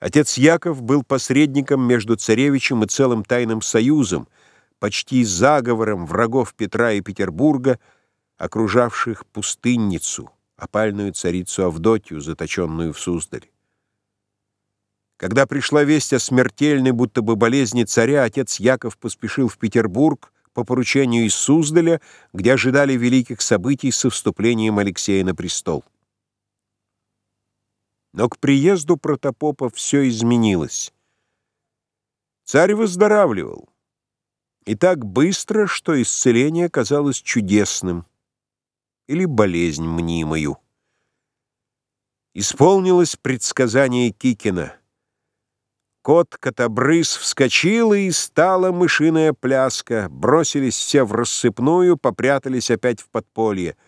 Отец Яков был посредником между царевичем и целым тайным союзом, почти заговором врагов Петра и Петербурга, окружавших пустынницу, опальную царицу Авдотью, заточенную в Суздале. Когда пришла весть о смертельной, будто бы болезни царя, отец Яков поспешил в Петербург по поручению из Суздаля, где ожидали великих событий со вступлением Алексея на престол. Но к приезду протопопа все изменилось. Царь выздоравливал. И так быстро, что исцеление казалось чудесным или болезнь мнимою. Исполнилось предсказание Кикина. Кот Котобрыс вскочил, и стала мышиная пляска. Бросились все в рассыпную, попрятались опять в подполье —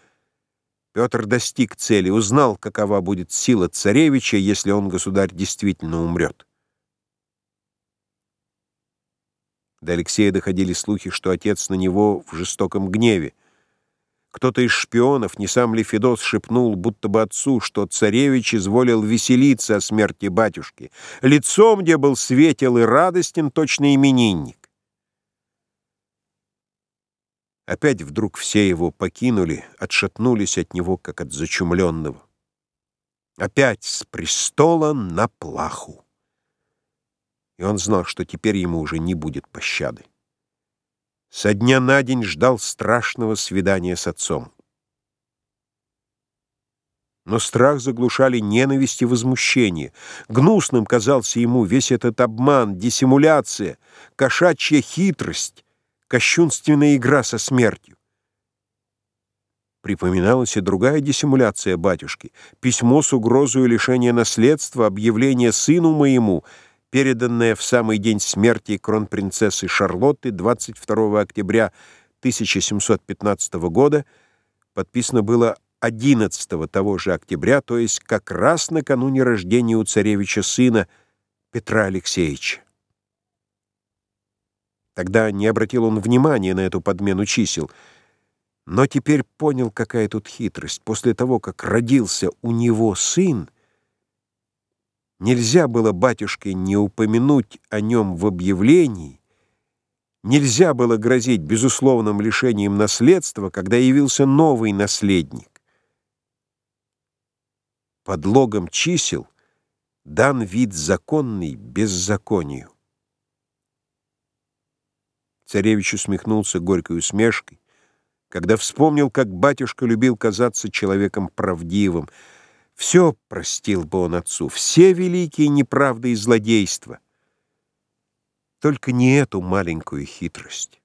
Петр достиг цели, узнал, какова будет сила царевича, если он, государь, действительно умрет. До Алексея доходили слухи, что отец на него в жестоком гневе. Кто-то из шпионов, не сам ли Федос, шепнул, будто бы отцу, что царевич изволил веселиться о смерти батюшки. Лицом, где был светел и радостен, точно именинник. Опять вдруг все его покинули, отшатнулись от него, как от зачумленного. Опять с престола на плаху. И он знал, что теперь ему уже не будет пощады. Со дня на день ждал страшного свидания с отцом. Но страх заглушали ненависть и возмущение. Гнусным казался ему весь этот обман, диссимуляция, кошачья хитрость, кощунственная игра со смертью. Припоминалась и другая диссимуляция батюшки, письмо с угрозой лишения наследства, объявление сыну моему, переданное в самый день смерти кронпринцессы Шарлотты 22 октября 1715 года, подписано было 11 того же октября, то есть как раз накануне рождения у царевича сына Петра Алексеевича. Тогда не обратил он внимания на эту подмену чисел, но теперь понял, какая тут хитрость. После того, как родился у него сын, нельзя было батюшке не упомянуть о нем в объявлении, нельзя было грозить безусловным лишением наследства, когда явился новый наследник. Под логом чисел дан вид законный беззаконию. Царевич усмехнулся горькой усмешкой, когда вспомнил, как батюшка любил казаться человеком правдивым. Все простил бы он отцу, все великие неправды и злодейства. Только не эту маленькую хитрость.